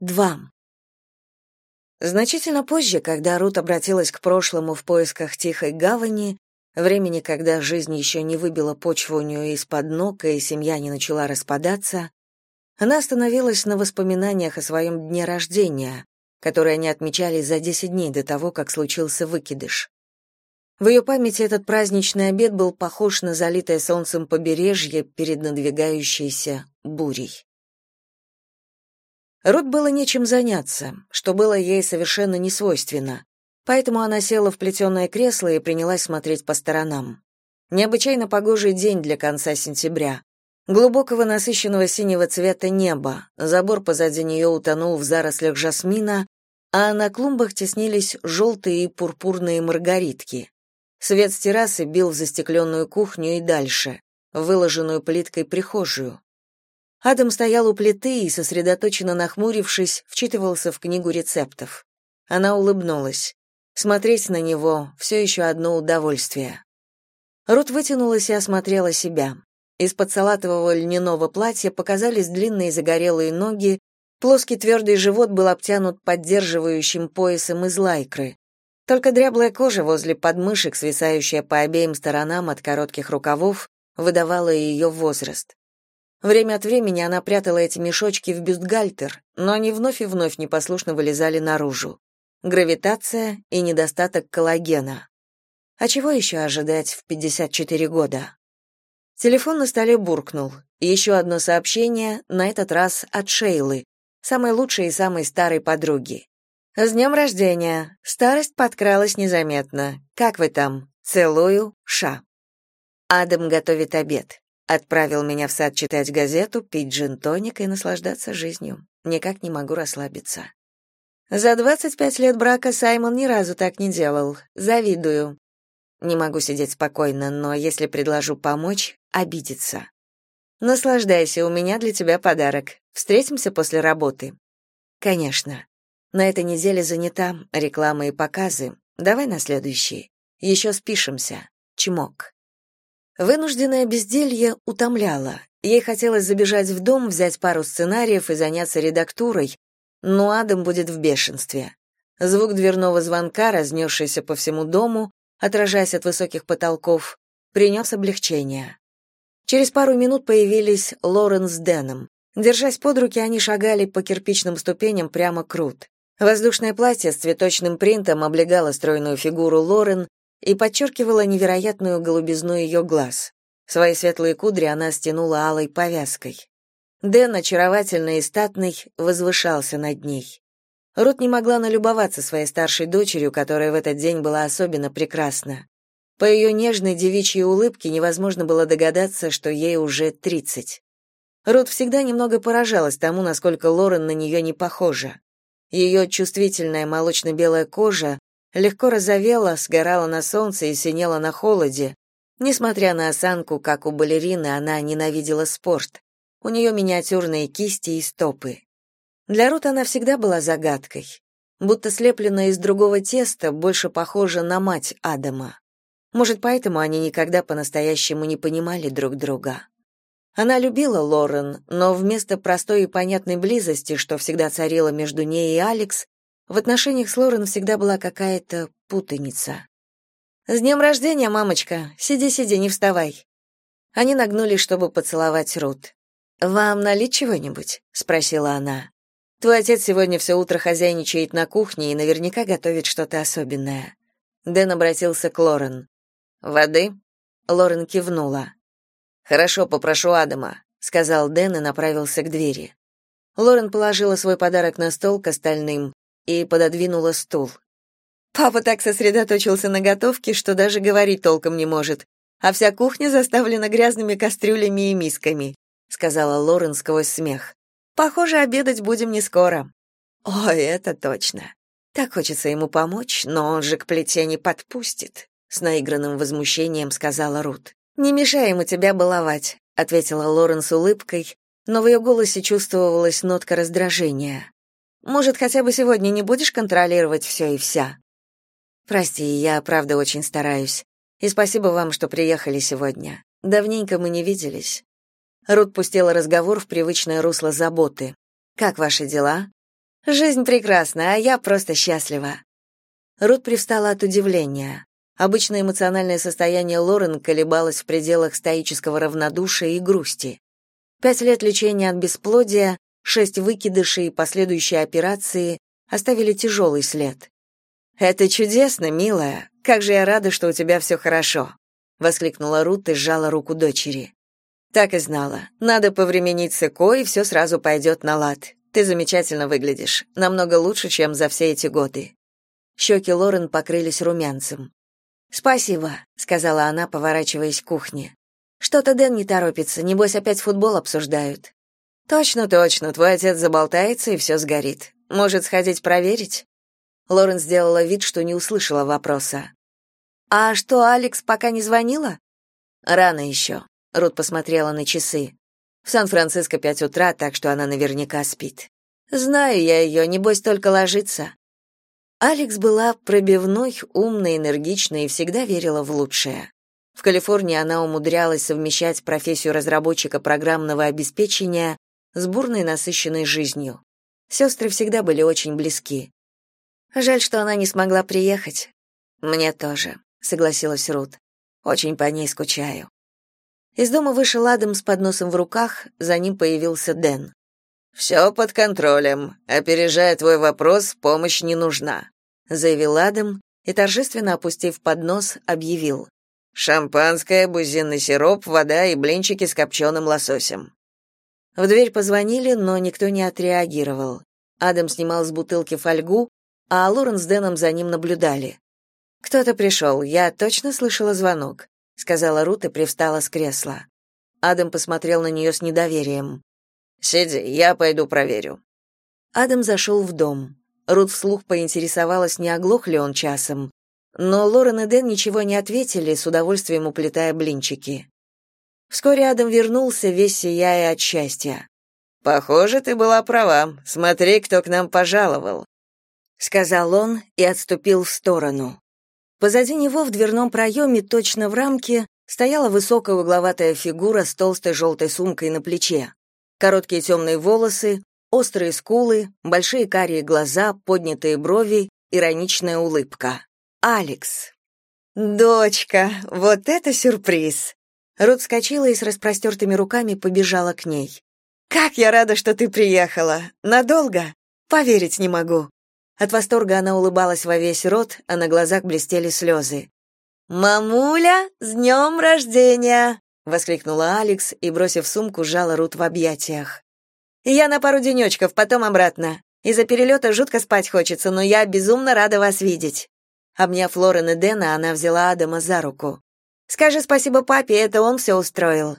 2. Значительно позже, когда Рут обратилась к прошлому в поисках тихой гавани, времени, когда жизнь еще не выбила почву у нее из-под ног и семья не начала распадаться, она остановилась на воспоминаниях о своем дне рождения, которые они отмечали за 10 дней до того, как случился выкидыш. В ее памяти этот праздничный обед был похож на залитое солнцем побережье перед надвигающейся бурей. Рут было нечем заняться, что было ей совершенно не свойственно, поэтому она села в плетеное кресло и принялась смотреть по сторонам. Необычайно погожий день для конца сентября. Глубокого насыщенного синего цвета неба, забор позади нее утонул в зарослях жасмина, а на клумбах теснились желтые и пурпурные маргаритки. Свет с террасы бил в застекленную кухню и дальше, выложенную плиткой прихожую. Адам стоял у плиты и, сосредоточенно нахмурившись, вчитывался в книгу рецептов. Она улыбнулась. Смотреть на него — все еще одно удовольствие. Рут вытянулась и осмотрела себя. Из-под салатового льняного платья показались длинные загорелые ноги, плоский твердый живот был обтянут поддерживающим поясом из лайкры. Только дряблая кожа возле подмышек, свисающая по обеим сторонам от коротких рукавов, выдавала ее возраст. Время от времени она прятала эти мешочки в бюстгальтер, но они вновь и вновь непослушно вылезали наружу. Гравитация и недостаток коллагена. А чего еще ожидать в 54 года? Телефон на столе буркнул. Еще одно сообщение, на этот раз от Шейлы, самой лучшей и самой старой подруги. «С днем рождения! Старость подкралась незаметно. Как вы там? Целую, Ша». Адам готовит обед. Отправил меня в сад читать газету, пить джин-тоник и наслаждаться жизнью. Никак не могу расслабиться. За 25 лет брака Саймон ни разу так не делал. Завидую. Не могу сидеть спокойно, но если предложу помочь, обидится. Наслаждайся, у меня для тебя подарок. Встретимся после работы. Конечно. На этой неделе занята реклама и показы. Давай на следующий. Еще спишемся. Чмок. Вынужденное безделье утомляло. Ей хотелось забежать в дом, взять пару сценариев и заняться редактурой, но Адам будет в бешенстве. Звук дверного звонка, разнесшийся по всему дому, отражаясь от высоких потолков, принес облегчение. Через пару минут появились Лорен с Дэном. Держась под руки, они шагали по кирпичным ступеням прямо к Рут. Воздушное платье с цветочным принтом облегало стройную фигуру Лорен, и подчеркивала невероятную голубизну ее глаз. Свои светлые кудри она стянула алой повязкой. Дэн, очаровательный и статный, возвышался над ней. Рут не могла налюбоваться своей старшей дочерью, которая в этот день была особенно прекрасна. По ее нежной девичьей улыбке невозможно было догадаться, что ей уже тридцать. Рут всегда немного поражалась тому, насколько Лорен на нее не похожа. Ее чувствительная молочно-белая кожа легко розовела, сгорала на солнце и синела на холоде. Несмотря на осанку, как у балерины, она ненавидела спорт. У нее миниатюрные кисти и стопы. Для Рут она всегда была загадкой. Будто слепленная из другого теста, больше похожа на мать Адама. Может, поэтому они никогда по-настоящему не понимали друг друга. Она любила Лорен, но вместо простой и понятной близости, что всегда царила между ней и Алекс, в отношениях с Лорен всегда была какая-то путаница. «С днем рождения, мамочка! Сиди, сиди, не вставай!» Они нагнулись, чтобы поцеловать Рут. «Вам налить чего-нибудь?» — спросила она. «Твой отец сегодня все утро хозяйничает на кухне и наверняка готовит что-то особенное». Дэн обратился к Лорен. «Воды?» Лорен кивнула. «Хорошо, попрошу Адама», — сказал Дэн и направился к двери. Лорен положила свой подарок на стол к остальным, и пододвинула стул. Папа так сосредоточился на готовке, что даже говорить толком не может, а вся кухня заставлена грязными кастрюлями и мисками, сказала Лорен сквозь смех. Похоже, обедать будем не скоро. Ой, это точно. Так хочется ему помочь, но он же к плите не подпустит, с наигранным возмущением сказала Рут. Не мешай ему тебя баловать, ответила Лорен с улыбкой, но в ее голосе чувствовалась нотка раздражения. Может, хотя бы сегодня не будешь контролировать все и вся? Прости, я правда очень стараюсь. И спасибо вам, что приехали сегодня. Давненько мы не виделись. Рут пустила разговор в привычное русло заботы. Как ваши дела? Жизнь прекрасна, а я просто счастлива. Рут привстала от удивления. Обычное эмоциональное состояние Лорен колебалось в пределах стоического равнодушия и грусти. Пять лет лечения от бесплодия, шесть выкидышей и последующие операции оставили тяжелый след. «Это чудесно, милая. Как же я рада, что у тебя все хорошо», — воскликнула Рут и сжала руку дочери. «Так и знала. Надо повременить с ЭКО, и все сразу пойдет на лад. Ты замечательно выглядишь. Намного лучше, чем за все эти годы». Щеки Лорен покрылись румянцем. «Спасибо», — сказала она, поворачиваясь к кухне. «Что-то Дэн не торопится, небось опять футбол обсуждают». «Точно, точно, твой отец заболтается, и все сгорит. Может, сходить проверить?» Лорен сделала вид, что не услышала вопроса. «А что, Алекс пока не звонила?» «Рано еще», — Рут посмотрела на часы. «В Сан-Франциско пять утра, так что она наверняка спит. Знаю я ее, небось только ложится. Алекс была пробивной, умной, энергичной и всегда верила в лучшее. В Калифорнии она умудрялась совмещать профессию разработчика программного обеспечения с бурной насыщенной жизнью. Сестры всегда были очень близки. Жаль, что она не смогла приехать. Мне тоже, согласилась Рут. Очень по ней скучаю. Из дома вышел Адам с подносом в руках, за ним появился Дэн. «Все под контролем. Опережая твой вопрос, помощь не нужна», — заявил Адам и, торжественно опустив поднос, объявил. «Шампанское, бузинный сироп, вода и блинчики с копченым лососем». В дверь позвонили, но никто не отреагировал. Адам снимал с бутылки фольгу, а Лорен с Дэном за ним наблюдали. «Кто-то пришел, я точно слышала звонок», — сказала Рут и привстала с кресла. Адам посмотрел на нее с недоверием. Сиди, я пойду проверю. Адам зашел в дом. Рут вслух поинтересовалась, не оглох ли он часом. Но Лорен и Дэн ничего не ответили, с удовольствием уплетая блинчики. Вскоре Адам вернулся, весь сияя от счастья. «Похоже, ты была права. Смотри, кто к нам пожаловал», — сказал он и отступил в сторону. Позади него в дверном проеме, точно в рамке, стояла высокая угловатая фигура с толстой желтой сумкой на плече. Короткие темные волосы, острые скулы, большие карие глаза, поднятые брови, ироничная улыбка. Алекс. «Дочка, вот это сюрприз!» Рут вскочила и с распростертыми руками побежала к ней. «Как я рада, что ты приехала! Надолго? Поверить не могу!» От восторга она улыбалась во весь рот, а на глазах блестели слезы. «Мамуля, с днем рождения!» воскликнула Алекс и, бросив сумку, сжала Рут в объятиях. Я на пару денечков, потом обратно. Из-за перелета жутко спать хочется, но я безумно рада вас видеть. Обняв Лорен и Дэна, она взяла Адама за руку. Скажи спасибо папе, это он все устроил.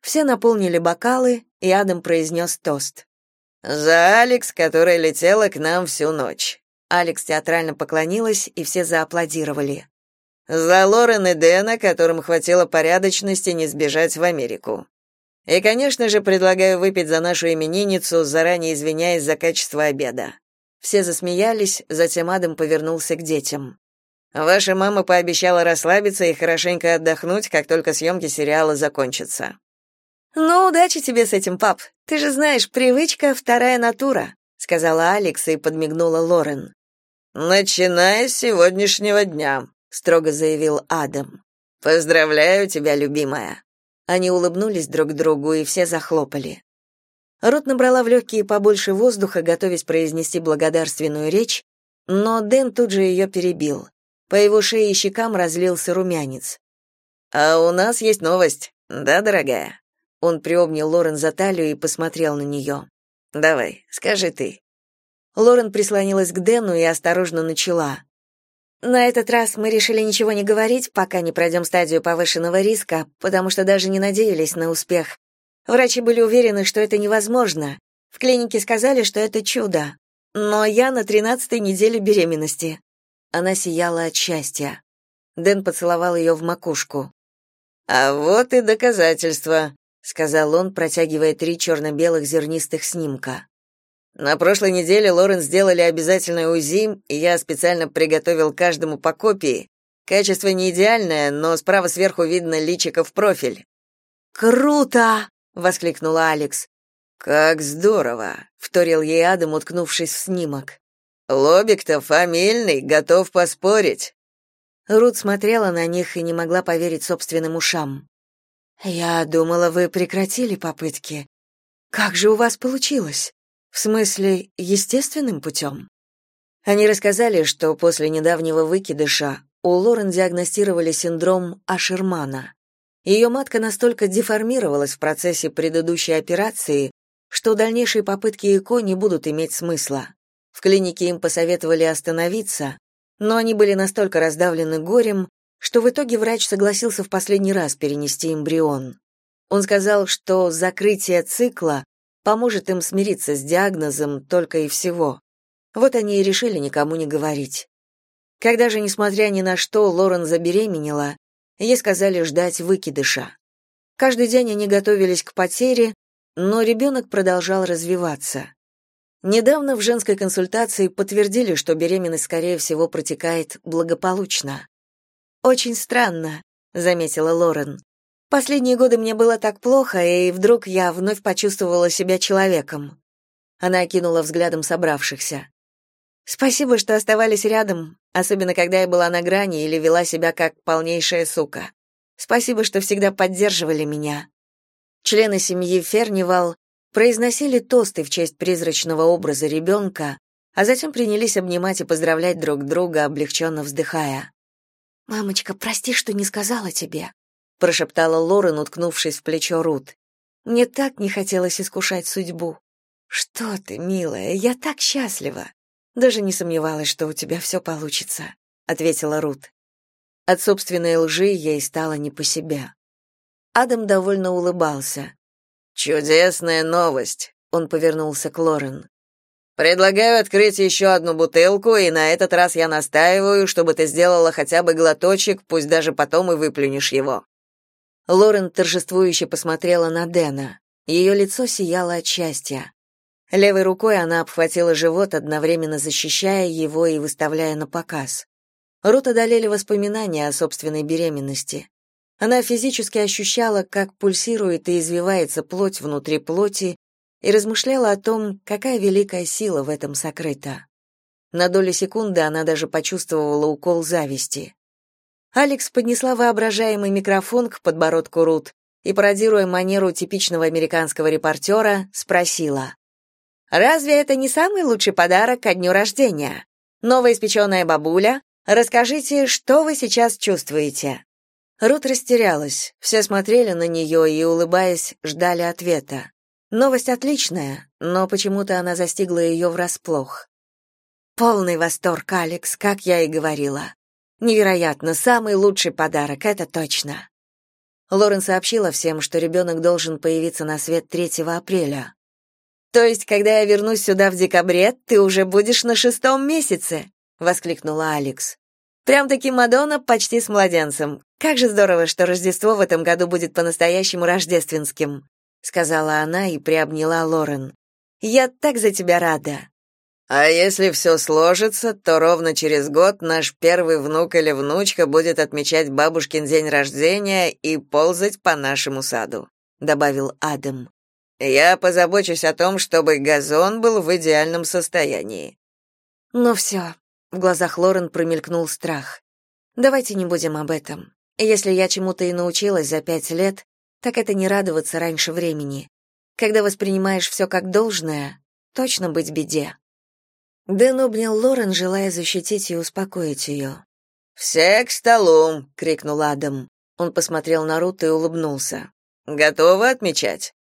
Все наполнили бокалы, и Адам произнес тост. За Алекс, которая летела к нам всю ночь. Алекс театрально поклонилась, и все зааплодировали. За Лорен и Дэна, которым хватило порядочности не сбежать в Америку. И, конечно же, предлагаю выпить за нашу именинницу, заранее извиняясь за качество обеда. Все засмеялись, затем Адам повернулся к детям. Ваша мама пообещала расслабиться и хорошенько отдохнуть, как только съемки сериала закончатся. Ну, удачи тебе с этим, пап. Ты же знаешь, привычка вторая натура, сказала Алекс и подмигнула Лорен. Начиная с сегодняшнего дня, строго заявил Адам. Поздравляю тебя, любимая. Они улыбнулись друг другу, и все захлопали. Рут набрала в легкие побольше воздуха, готовясь произнести благодарственную речь, но Дэн тут же ее перебил. По его шее и щекам разлился румянец. «А у нас есть новость, да, дорогая?» Он приобнял Лорен за талию и посмотрел на нее. «Давай, скажи ты». Лорен прислонилась к Дэну и осторожно начала. На этот раз мы решили ничего не говорить, пока не пройдем стадию повышенного риска, потому что даже не надеялись на успех. Врачи были уверены, что это невозможно. В клинике сказали, что это чудо. Но я на тринадцатой неделе беременности. Она сияла от счастья. Дэн поцеловал ее в макушку. «А вот и доказательства», — сказал он, протягивая три черно-белых зернистых снимка. На прошлой неделе Лорен сделали обязательное УЗИ, и я специально приготовил каждому по копии. Качество не идеальное, но справа сверху видно личико в профиль. Круто, воскликнула Алекс. Как здорово, вторил ей Адам, уткнувшись в снимок. Лобик-то фамильный, готов поспорить. Рут смотрела на них и не могла поверить собственным ушам. Я думала, вы прекратили попытки. Как же у вас получилось? В смысле, естественным путем?» Они рассказали, что после недавнего выкидыша у Лорен диагностировали синдром Ашермана. Ее матка настолько деформировалась в процессе предыдущей операции, что дальнейшие попытки ЭКО не будут иметь смысла. В клинике им посоветовали остановиться, но они были настолько раздавлены горем, что в итоге врач согласился в последний раз перенести эмбрион. Он сказал, что закрытие цикла поможет им смириться с диагнозом только и всего. Вот они и решили никому не говорить. Когда же, несмотря ни на что, Лорен забеременела, ей сказали ждать выкидыша. Каждый день они готовились к потере, но ребенок продолжал развиваться. Недавно в женской консультации подтвердили, что беременность, скорее всего, протекает благополучно. «Очень странно», — заметила Лорен. «Последние годы мне было так плохо, и вдруг я вновь почувствовала себя человеком». Она окинула взглядом собравшихся. Спасибо, что оставались рядом, особенно когда я была на грани или вела себя как полнейшая сука. Спасибо, что всегда поддерживали меня. Члены семьи Фернивал произносили тосты в честь призрачного образа ребенка, а затем принялись обнимать и поздравлять друг друга, облегченно вздыхая. «Мамочка, прости, что не сказала тебе», — прошептала Лорен, уткнувшись в плечо Рут. «Мне так не хотелось искушать судьбу». «Что ты, милая, я так счастлива. Даже не сомневалась, что у тебя все получится, ответила Рут. От собственной лжи ей стало не по себе. Адам довольно улыбался. Чудесная новость, он повернулся к Лорен. Предлагаю открыть еще одну бутылку, и на этот раз я настаиваю, чтобы ты сделала хотя бы глоточек, пусть даже потом и выплюнешь его. Лорен торжествующе посмотрела на Дэна. Ее лицо сияло от счастья. Левой рукой она обхватила живот, одновременно защищая его и выставляя на показ. Рут одолели воспоминания о собственной беременности. Она физически ощущала, как пульсирует и извивается плоть внутри плоти, и размышляла о том, какая великая сила в этом сокрыта. На долю секунды она даже почувствовала укол зависти. Алекс поднесла воображаемый микрофон к подбородку Рут и, пародируя манеру типичного американского репортера, спросила. Разве это не самый лучший подарок ко дню рождения? Новоиспеченная бабуля, расскажите, что вы сейчас чувствуете?» Рут растерялась. Все смотрели на нее и, улыбаясь, ждали ответа. Новость отличная, но почему-то она застигла ее врасплох. Полный восторг, Алекс, как я и говорила. Невероятно, самый лучший подарок, это точно. Лорен сообщила всем, что ребенок должен появиться на свет 3 апреля. То есть, когда я вернусь сюда в декабре, ты уже будешь на шестом месяце, воскликнула Алекс. Прям-таки Мадонна почти с младенцем. Как же здорово, что Рождество в этом году будет по-настоящему рождественским, сказала она и приобняла Лорен. Я так за тебя рада. А если все сложится, то ровно через год наш первый внук или внучка будет отмечать бабушкин день рождения и ползать по нашему саду, добавил Адам. Я позабочусь о том, чтобы газон был в идеальном состоянии. Ну все. В глазах Лорен промелькнул страх. Давайте не будем об этом. Если я чему-то и научилась за пять лет, так это не радоваться раньше времени. Когда воспринимаешь все как должное, точно быть беде. Дэн обнял Лорен, желая защитить и успокоить ее. «Все к столу!» — крикнул Адам. Он посмотрел на Рут и улыбнулся. «Готовы отмечать?»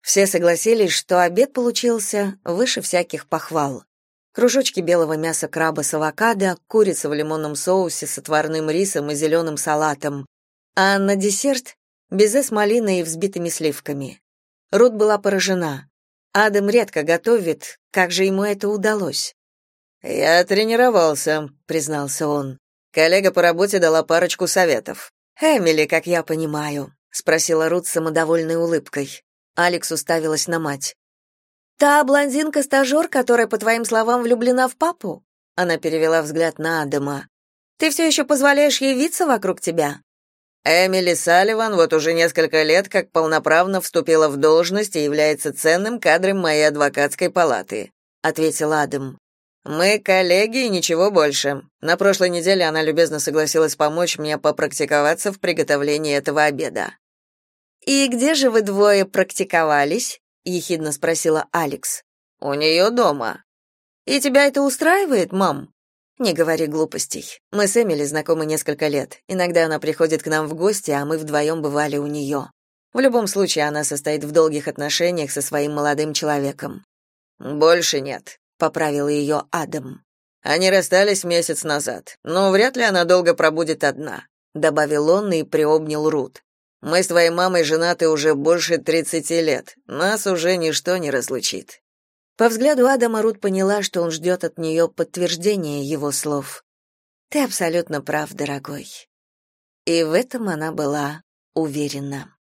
Все согласились, что обед получился выше всяких похвал. Кружочки белого мяса краба с авокадо, курица в лимонном соусе с отварным рисом и зеленым салатом, а на десерт — безе с малиной и взбитыми сливками. Рут была поражена. Адам редко готовит, как же ему это удалось? «Я тренировался», — признался он. Коллега по работе дала парочку советов. «Эмили, как я понимаю», — спросила Рут с самодовольной улыбкой. Алекс уставилась на мать. «Та блондинка-стажер, которая, по твоим словам, влюблена в папу?» Она перевела взгляд на Адама. «Ты все еще позволяешь ей виться вокруг тебя?» Эмили Салливан вот уже несколько лет как полноправно вступила в должность и является ценным кадром моей адвокатской палаты, ответил Адам. Мы коллеги и ничего больше. На прошлой неделе она любезно согласилась помочь мне попрактиковаться в приготовлении этого обеда. И где же вы двое практиковались? Ехидно спросила Алекс. У нее дома. И тебя это устраивает, мам? Не говори глупостей. Мы с Эмили знакомы несколько лет. Иногда она приходит к нам в гости, а мы вдвоем бывали у нее. В любом случае она состоит в долгих отношениях со своим молодым человеком. Больше нет, поправил ее Адам. Они расстались месяц назад, но вряд ли она долго пробудет одна, добавил он и приобнял Рут. Мы с твоей мамой женаты уже больше тридцати лет. Нас уже ничто не разлучит. По взгляду Адама Рут поняла, что он ждет от нее подтверждения его слов. Ты абсолютно прав, дорогой. И в этом она была уверена.